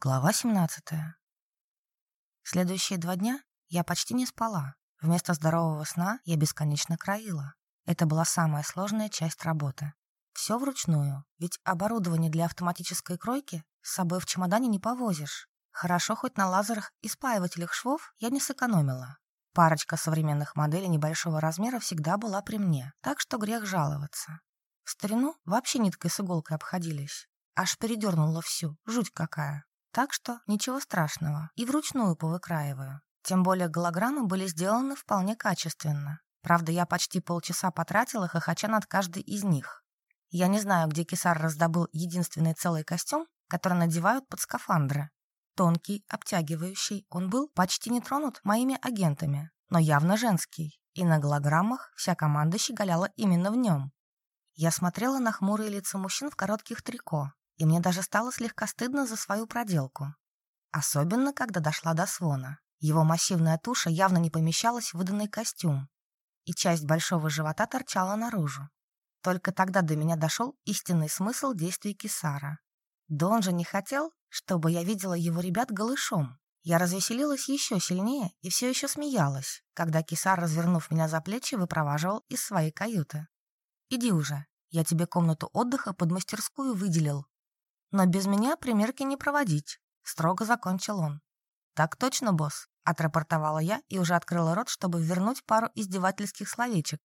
Глава 17. Следующие два дня я почти не спала. Вместо здорового сна я бесконечно краила. Это была самая сложная часть работы. Все вручную, ведь оборудование для автоматической кройки с собой в чемодане не повозишь. Хорошо хоть на лазерах и спаивателях швов я не сэкономила. Парочка современных моделей небольшого размера всегда была при мне, так что грех жаловаться. В старину вообще ниткой с иголкой обходились. Аж передернула всю, жуть какая. Так что ничего страшного, и вручную повыкраиваю. Тем более голограммы были сделаны вполне качественно. Правда, я почти полчаса потратила, хохоча над каждой из них. Я не знаю, где Кисар раздобыл единственный целый костюм, который надевают под скафандры. Тонкий, обтягивающий, он был почти не тронут моими агентами, но явно женский, и на голограммах вся команда щеголяла именно в нем. Я смотрела на хмурые лица мужчин в коротких трико, и мне даже стало слегка стыдно за свою проделку. Особенно, когда дошла до Свона. Его массивная туша явно не помещалась в выданный костюм, и часть большого живота торчала наружу. Только тогда до меня дошел истинный смысл действий Кисара. Дон же не хотел, чтобы я видела его ребят голышом. Я развеселилась еще сильнее и все еще смеялась, когда Кисар, развернув меня за плечи, выпроваживал из своей каюты. «Иди уже, я тебе комнату отдыха под мастерскую выделил, но без меня примерки не проводить», — строго закончил он. «Так точно, босс», — отрапортовала я и уже открыла рот, чтобы вернуть пару издевательских словечек.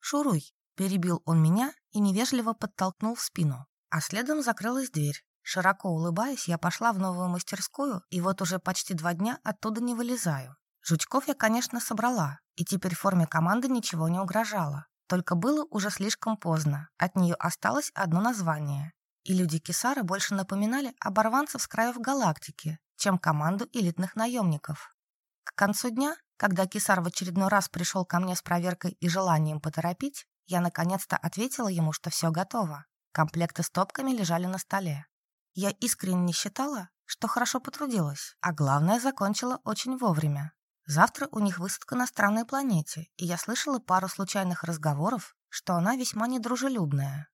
«Шуруй», — перебил он меня и невежливо подтолкнул в спину. А следом закрылась дверь. Широко улыбаясь, я пошла в новую мастерскую, и вот уже почти два дня оттуда не вылезаю. Жучков я, конечно, собрала, и теперь форме команды ничего не угрожало. Только было уже слишком поздно. От нее осталось одно название и люди Кисара больше напоминали оборванцев с краев галактики, чем команду элитных наемников. К концу дня, когда Кисар в очередной раз пришел ко мне с проверкой и желанием поторопить, я наконец-то ответила ему, что все готово. Комплекты с топками лежали на столе. Я искренне считала, что хорошо потрудилась, а главное, закончила очень вовремя. Завтра у них высадка на странной планете, и я слышала пару случайных разговоров, что она весьма недружелюбная.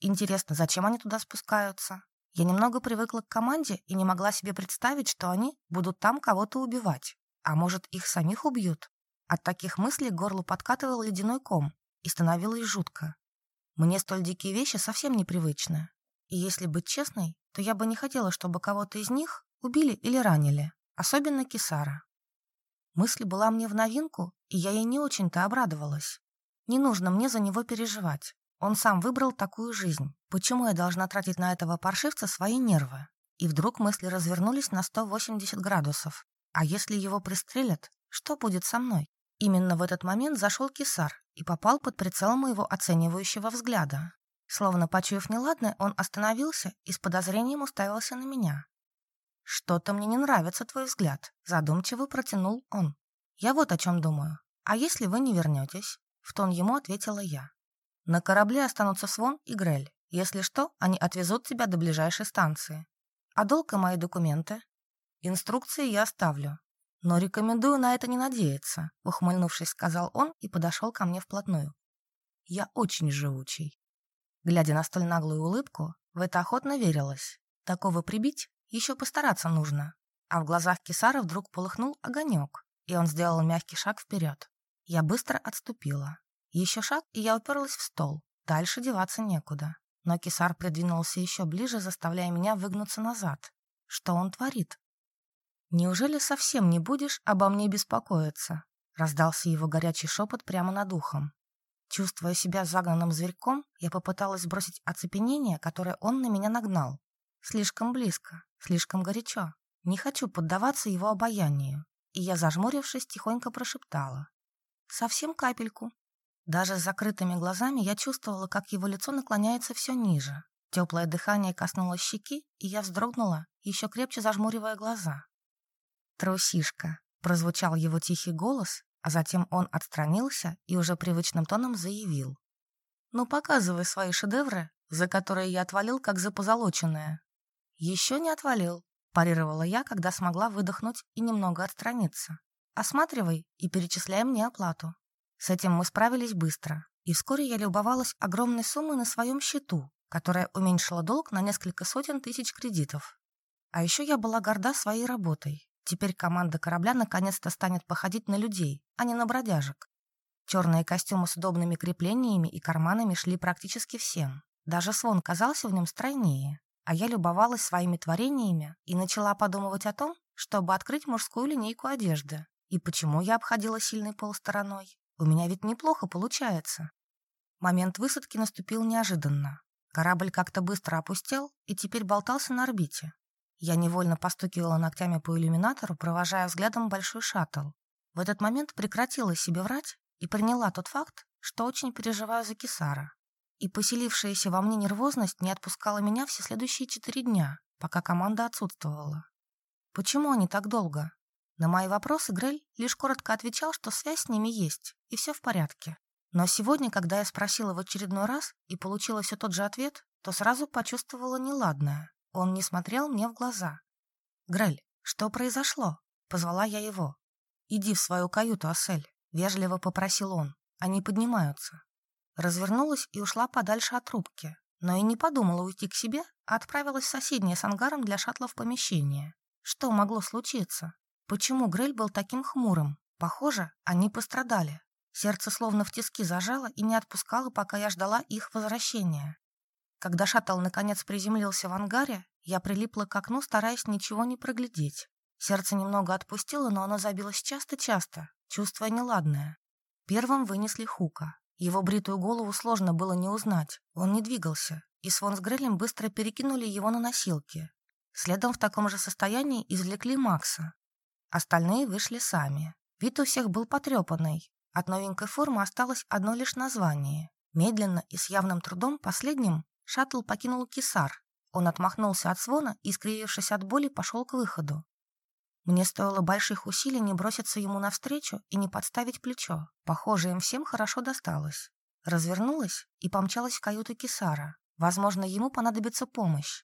Интересно, зачем они туда спускаются? Я немного привыкла к команде и не могла себе представить, что они будут там кого-то убивать. А может, их самих убьют? От таких мыслей горло подкатывал ледяной ком, и становилось жутко. Мне столь дикие вещи совсем непривычны. И если быть честной, то я бы не хотела, чтобы кого-то из них убили или ранили, особенно Кисара. Мысль была мне в новинку, и я ей не очень-то обрадовалась. Не нужно мне за него переживать. Он сам выбрал такую жизнь. Почему я должна тратить на этого паршивца свои нервы? И вдруг мысли развернулись на 180 градусов. А если его пристрелят, что будет со мной? Именно в этот момент зашел кисар и попал под прицел моего оценивающего взгляда. Словно почуяв неладное, он остановился и с подозрением уставился на меня. «Что-то мне не нравится твой взгляд», — задумчиво протянул он. «Я вот о чем думаю. А если вы не вернетесь?» — в тон ему ответила я. На корабле останутся Свон и Грель. Если что, они отвезут тебя до ближайшей станции. А долг и мои документы? Инструкции я оставлю. Но рекомендую на это не надеяться, ухмыльнувшись, сказал он и подошел ко мне вплотную. Я очень живучий. Глядя на столь наглую улыбку, в это охотно верилось. Такого прибить еще постараться нужно. А в глазах Кисара вдруг полыхнул огонек, и он сделал мягкий шаг вперед. Я быстро отступила. Еще шаг, и я уперлась в стол. Дальше деваться некуда. Но кисар придвинулся еще ближе, заставляя меня выгнуться назад. Что он творит? «Неужели совсем не будешь обо мне беспокоиться?» Раздался его горячий шепот прямо над ухом. Чувствуя себя загнанным зверьком, я попыталась сбросить оцепенение, которое он на меня нагнал. Слишком близко, слишком горячо. Не хочу поддаваться его обаянию. И я, зажмурившись, тихонько прошептала. «Совсем капельку. Даже с закрытыми глазами я чувствовала, как его лицо наклоняется все ниже. Теплое дыхание коснулось щеки, и я вздрогнула, еще крепче зажмуривая глаза. «Трусишка!» — прозвучал его тихий голос, а затем он отстранился и уже привычным тоном заявил. «Ну, показывай свои шедевры, за которые я отвалил, как за позолоченное». «Еще не отвалил», — парировала я, когда смогла выдохнуть и немного отстраниться. «Осматривай и перечисляй мне оплату». С этим мы справились быстро, и вскоре я любовалась огромной суммой на своем счету, которая уменьшила долг на несколько сотен тысяч кредитов. А еще я была горда своей работой. Теперь команда корабля наконец-то станет походить на людей, а не на бродяжек. Черные костюмы с удобными креплениями и карманами шли практически всем. Даже слон казался в нем стройнее. А я любовалась своими творениями и начала подумывать о том, чтобы открыть мужскую линейку одежды. И почему я обходила сильный пол стороной? У меня ведь неплохо получается. Момент высадки наступил неожиданно. Корабль как-то быстро опустел и теперь болтался на орбите. Я невольно постукивала ногтями по иллюминатору, провожая взглядом большой шаттл. В этот момент прекратила себе врать и приняла тот факт, что очень переживаю за Кисара и поселившаяся во мне нервозность не отпускала меня все следующие четыре дня, пока команда отсутствовала. Почему они так долго? На мои вопросы Грель лишь коротко отвечал, что связь с ними есть, и все в порядке. Но сегодня, когда я спросила в очередной раз и получила все тот же ответ, то сразу почувствовала неладное. Он не смотрел мне в глаза. «Грель, что произошло?» — позвала я его. «Иди в свою каюту, Асель», — вежливо попросил он. «Они поднимаются». Развернулась и ушла подальше от трубки, но и не подумала уйти к себе, а отправилась в соседнее с ангаром для шаттла в помещение. Что могло случиться? Почему Грель был таким хмурым? Похоже, они пострадали. Сердце словно в тиски зажало и не отпускало, пока я ждала их возвращения. Когда шаттл наконец приземлился в ангаре, я прилипла к окну, стараясь ничего не проглядеть. Сердце немного отпустило, но оно забилось часто-часто, чувствуя неладное. Первым вынесли Хука. Его бритую голову сложно было не узнать. Он не двигался, и Свон с Грелем быстро перекинули его на носилки. Следом в таком же состоянии извлекли Макса. Остальные вышли сами. Вид у всех был потрепанный. От новенькой формы осталось одно лишь название. Медленно и с явным трудом последним шаттл покинул Кисар. Он отмахнулся от Свона и, скривившись от боли, пошел к выходу. Мне стоило больших усилий не броситься ему навстречу и не подставить плечо. Похоже, им всем хорошо досталось. Развернулась и помчалась в каюту Кисара. Возможно, ему понадобится помощь.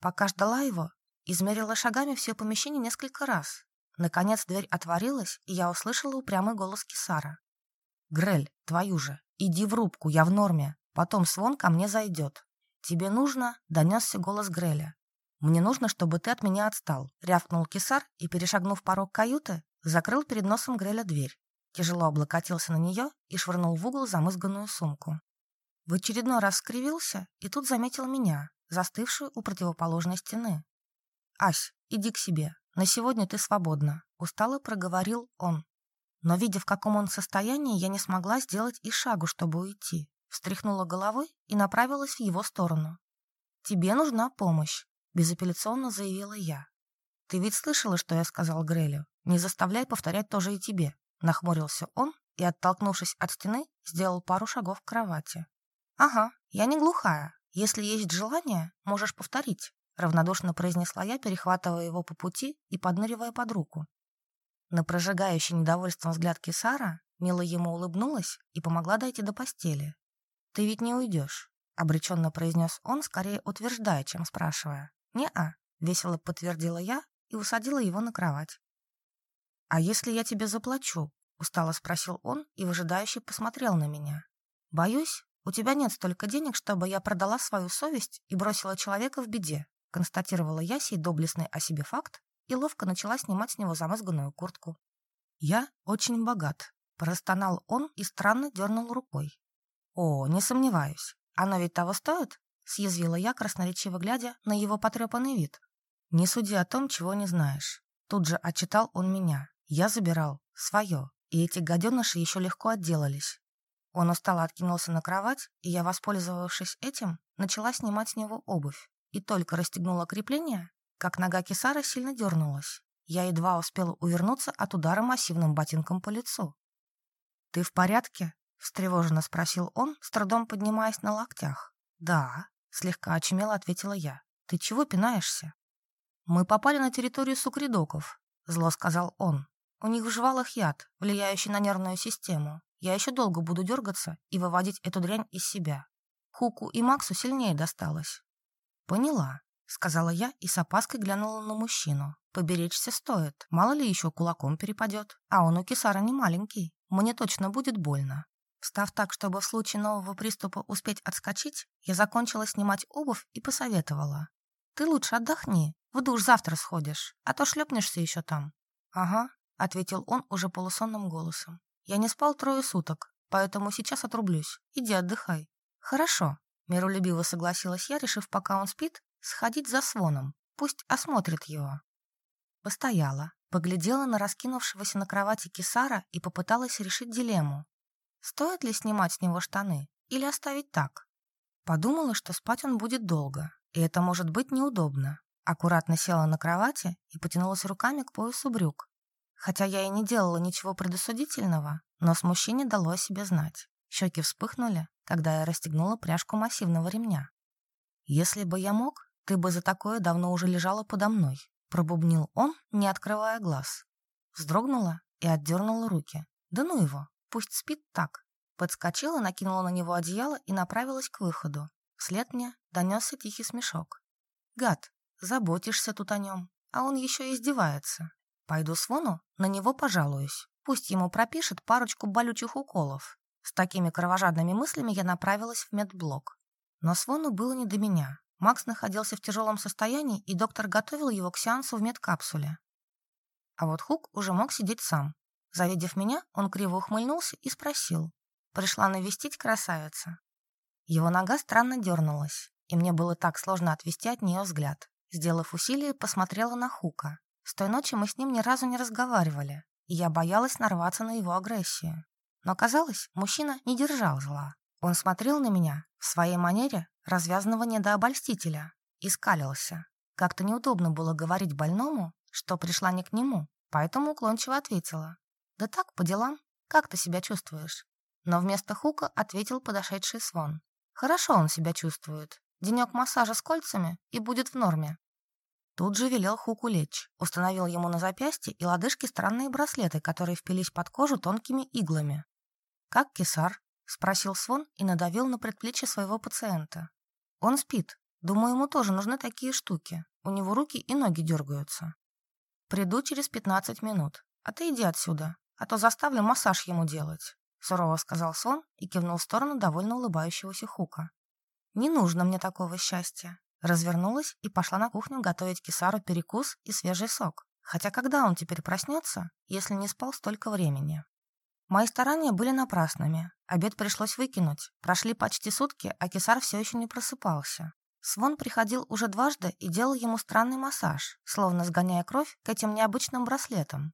Пока ждала его, измерила шагами все помещение несколько раз. Наконец дверь отворилась, и я услышала упрямый голос Кисара. «Грель, твою же, иди в рубку, я в норме. Потом Свон ко мне зайдет. Тебе нужно?» — донесся голос Греля. «Мне нужно, чтобы ты от меня отстал», — рявкнул кисар и, перешагнув порог каюты, закрыл перед носом Греля дверь. Тяжело облокотился на нее и швырнул в угол замызганную сумку. В очередной раз скривился и тут заметил меня, застывшую у противоположной стены. «Ась, иди к себе. На сегодня ты свободна», — устало проговорил он. Но, видя, в каком он состоянии, я не смогла сделать и шагу, чтобы уйти. Встряхнула головой и направилась в его сторону. «Тебе нужна помощь безапелляционно заявила я. «Ты ведь слышала, что я сказал Грелю? Не заставляй повторять тоже и тебе», — нахмурился он и, оттолкнувшись от стены, сделал пару шагов к кровати. «Ага, я не глухая. Если есть желание, можешь повторить», — равнодушно произнесла я, перехватывая его по пути и подныривая под руку. На прожигающий недовольством взгляд Кисара Мила ему улыбнулась и помогла дойти до постели. «Ты ведь не уйдешь», — обреченно произнес он, скорее утверждая, чем спрашивая. «Не-а», — весело подтвердила я и усадила его на кровать. «А если я тебе заплачу?» — устало спросил он и выжидающе посмотрел на меня. «Боюсь, у тебя нет столько денег, чтобы я продала свою совесть и бросила человека в беде», констатировала я сей доблестный о себе факт и ловко начала снимать с него замызганную куртку. «Я очень богат», — простонал он и странно дернул рукой. «О, не сомневаюсь. Оно ведь того стоит?» съязвила я, красноречиво глядя на его потрепанный вид. «Не суди о том, чего не знаешь». Тут же отчитал он меня. Я забирал свое, и эти гаденыши еще легко отделались. Он устало откинулся на кровать, и я, воспользовавшись этим, начала снимать с него обувь. И только расстегнула крепление, как нога Кисара сильно дернулась. Я едва успела увернуться от удара массивным ботинком по лицу. «Ты в порядке?» — встревоженно спросил он, с трудом поднимаясь на локтях. «Да», Слегка очумело ответила я. «Ты чего пинаешься?» «Мы попали на территорию сукридоков», — зло сказал он. «У них в жвалах яд, влияющий на нервную систему. Я еще долго буду дергаться и выводить эту дрянь из себя. Хуку и Максу сильнее досталось». «Поняла», — сказала я и с опаской глянула на мужчину. «Поберечься стоит. Мало ли еще кулаком перепадет. А он у Кисара не маленький. Мне точно будет больно». Встав так, чтобы в случае нового приступа успеть отскочить, я закончила снимать обувь и посоветовала. Ты лучше отдохни, в душ завтра сходишь, а то шлепнешься еще там». «Ага», — ответил он уже полусонным голосом. «Я не спал трое суток, поэтому сейчас отрублюсь. Иди отдыхай». «Хорошо», — миролюбиво согласилась я, решив, пока он спит, сходить за своном. Пусть осмотрит его. Постояла, поглядела на раскинувшегося на кровати кисара и попыталась решить дилемму. Стоит ли снимать с него штаны или оставить так? Подумала, что спать он будет долго, и это может быть неудобно. Аккуратно села на кровати и потянулась руками к поясу брюк. Хотя я и не делала ничего предосудительного, но смущение дало о себе знать. Щеки вспыхнули, когда я расстегнула пряжку массивного ремня. «Если бы я мог, ты бы за такое давно уже лежала подо мной», пробубнил он, не открывая глаз. Вздрогнула и отдернула руки. «Да ну его, пусть спит так». Подскочила, накинула на него одеяло и направилась к выходу. Вслед мне донесся тихий смешок. «Гад, заботишься тут о нем, а он еще издевается. Пойду с Вону, на него пожалуюсь. Пусть ему пропишет парочку болючих уколов. С такими кровожадными мыслями я направилась в медблок. Но Свону было не до меня. Макс находился в тяжелом состоянии, и доктор готовил его к сеансу в медкапсуле. А вот Хук уже мог сидеть сам. Завидев меня, он криво ухмыльнулся и спросил. «Пришла навестить красавица?» Его нога странно дернулась, и мне было так сложно отвести от нее взгляд. Сделав усилие, посмотрела на Хука. С той ночи мы с ним ни разу не разговаривали, и я боялась нарваться на его агрессию. Но казалось, мужчина не держал зла. Он смотрел на меня в своей манере развязанного недообольстителя и скалился. Как-то неудобно было говорить больному, что пришла не к нему, поэтому уклончиво ответила. «Да так, по делам. Как ты себя чувствуешь?» Но вместо Хука ответил подошедший Свон. Хорошо он себя чувствует. Денек массажа с кольцами и будет в норме. Тут же велел Хуку лечь, установил ему на запястье и лодыжки странные браслеты, которые впились под кожу тонкими иглами. «Как кисар?» — спросил Свон и надавил на предплечье своего пациента. «Он спит. Думаю, ему тоже нужны такие штуки. У него руки и ноги дергаются. Приду через пятнадцать минут. А ты иди отсюда, а то заставлю массаж ему делать. — сурово сказал Сон и кивнул в сторону довольно улыбающегося Хука. «Не нужно мне такого счастья». Развернулась и пошла на кухню готовить кисару перекус и свежий сок. Хотя когда он теперь проснется, если не спал столько времени? Мои старания были напрасными. Обед пришлось выкинуть. Прошли почти сутки, а кисар все еще не просыпался. Свон приходил уже дважды и делал ему странный массаж, словно сгоняя кровь к этим необычным браслетам.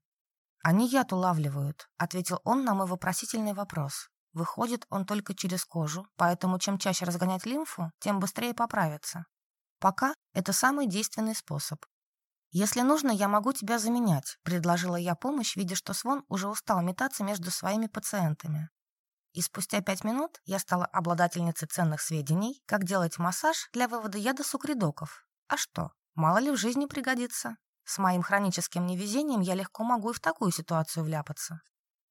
«Они яд улавливают», — ответил он на мой вопросительный вопрос. Выходит, он только через кожу, поэтому чем чаще разгонять лимфу, тем быстрее поправится. Пока это самый действенный способ. «Если нужно, я могу тебя заменять», — предложила я помощь, видя, что Свон уже устал метаться между своими пациентами. И спустя пять минут я стала обладательницей ценных сведений, как делать массаж для вывода яда сукридоков. А что, мало ли в жизни пригодится. С моим хроническим невезением я легко могу и в такую ситуацию вляпаться.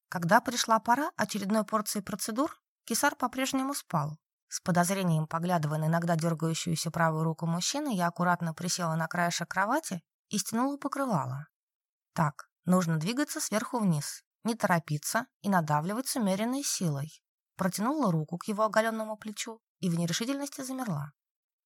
Когда пришла пора очередной порции процедур, Кисар по-прежнему спал. С подозрением поглядывая на иногда дергающуюся правую руку мужчины, я аккуратно присела на краешек кровати и стянула покрывало. Так, нужно двигаться сверху вниз, не торопиться и надавливать с умеренной силой. Протянула руку к его оголенному плечу и в нерешительности замерла.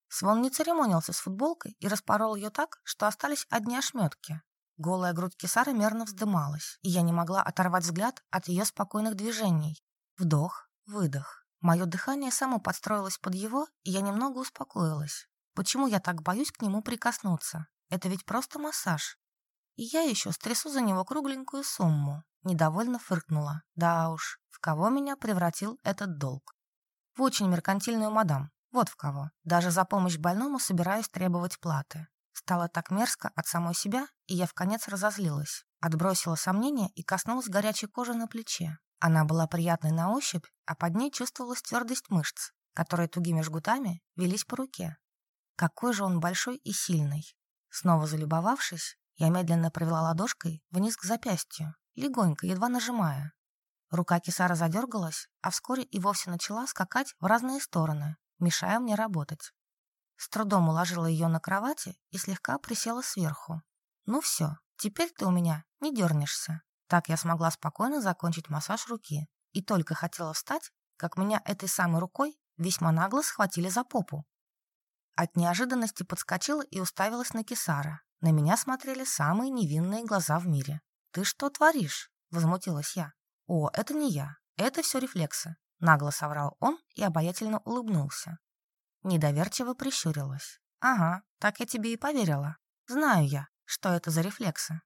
Свон не церемонился с футболкой и распорол ее так, что остались одни ошметки. Голая грудь Кисары мерно вздымалась, и я не могла оторвать взгляд от ее спокойных движений. Вдох, выдох. Мое дыхание само подстроилось под его, и я немного успокоилась. Почему я так боюсь к нему прикоснуться? Это ведь просто массаж. И я еще стрясу за него кругленькую сумму. Недовольно фыркнула. Да уж, в кого меня превратил этот долг? В очень меркантильную мадам, вот в кого. Даже за помощь больному собираюсь требовать платы. Стало так мерзко от самой себя, и я в конец разозлилась. Отбросила сомнения и коснулась горячей кожи на плече. Она была приятной на ощупь, а под ней чувствовалась твердость мышц, которые тугими жгутами велись по руке. Какой же он большой и сильный. Снова залюбовавшись, я медленно провела ладошкой вниз к запястью, легонько, едва нажимая. Рука кисара задергалась, а вскоре и вовсе начала скакать в разные стороны, мешая мне работать. С трудом уложила ее на кровати и слегка присела сверху. «Ну все, теперь ты у меня не дернешься». Так я смогла спокойно закончить массаж руки. И только хотела встать, как меня этой самой рукой весьма нагло схватили за попу. От неожиданности подскочила и уставилась на Кисара. На меня смотрели самые невинные глаза в мире. «Ты что творишь?» — возмутилась я. «О, это не я. Это все рефлексы», — нагло соврал он и обаятельно улыбнулся. Недоверчиво прищурилась. «Ага, так я тебе и поверила. Знаю я, что это за рефлексы».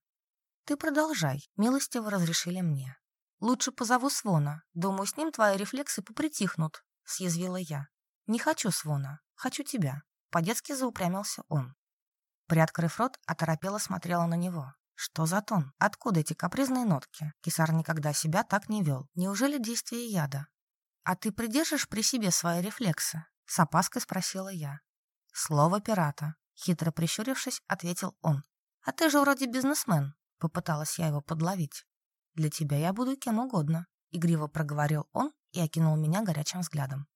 «Ты продолжай, милостиво разрешили мне. Лучше позову Свона. Думаю, с ним твои рефлексы попритихнут», — съязвила я. «Не хочу Свона, хочу тебя». По-детски заупрямился он. Приоткрыв рот, оторопела смотрела на него. Что за тон? Откуда эти капризные нотки? Кисар никогда себя так не вел. Неужели действие яда? А ты придержишь при себе свои рефлексы? С опаской спросила я. Слово пирата. Хитро прищурившись, ответил он. А ты же вроде бизнесмен. Попыталась я его подловить. Для тебя я буду кем угодно. Игриво проговорил он и окинул меня горячим взглядом.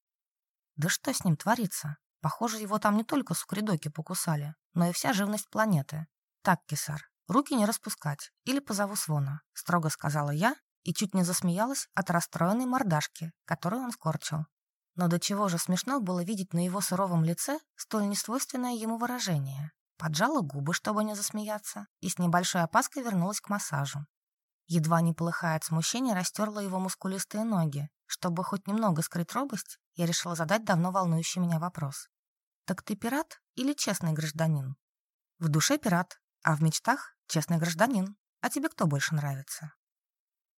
Да что с ним творится? Похоже, его там не только сукридоки покусали, но и вся живность планеты. Так, Кисар, руки не распускать, или позову Свона, строго сказала я и чуть не засмеялась от расстроенной мордашки, которую он скорчил. Но до чего же смешно было видеть на его суровом лице столь несвойственное ему выражение. Поджала губы, чтобы не засмеяться, и с небольшой опаской вернулась к массажу. Едва не полыхая от смущения, растерла его мускулистые ноги. Чтобы хоть немного скрыть робость, я решила задать давно волнующий меня вопрос. «Так ты пират или честный гражданин?» «В душе пират, а в мечтах честный гражданин. А тебе кто больше нравится?»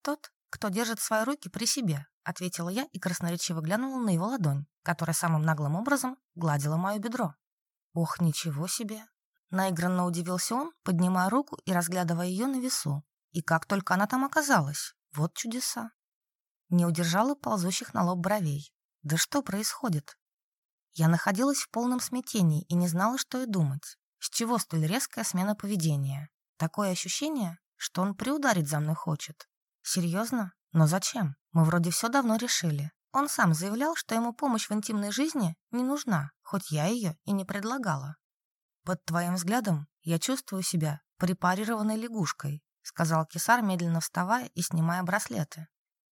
«Тот, кто держит свои руки при себе», — ответила я и красноречиво глянула на его ладонь, которая самым наглым образом гладила мое бедро. «Ох, ничего себе!» Наигранно удивился он, поднимая руку и разглядывая ее на весу. И как только она там оказалась. Вот чудеса. Не удержала ползущих на лоб бровей. Да что происходит? Я находилась в полном смятении и не знала, что и думать. С чего столь резкая смена поведения? Такое ощущение, что он приударить за мной хочет. Серьезно? Но зачем? Мы вроде все давно решили. Он сам заявлял, что ему помощь в интимной жизни не нужна, хоть я ее и не предлагала. «Под твоим взглядом я чувствую себя препарированной лягушкой», сказал Кисар, медленно вставая и снимая браслеты.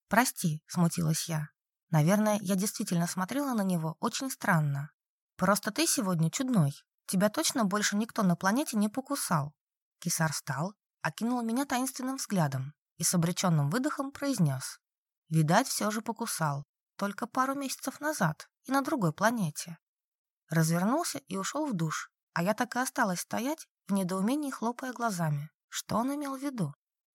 «Прости», — смутилась я. «Наверное, я действительно смотрела на него очень странно. Просто ты сегодня чудной. Тебя точно больше никто на планете не покусал». Кисар встал, окинул меня таинственным взглядом и с обреченным выдохом произнес. «Видать, все же покусал. Только пару месяцев назад и на другой планете». Развернулся и ушел в душ, а я так и осталась стоять, в недоумении хлопая глазами. Что он имел в виду?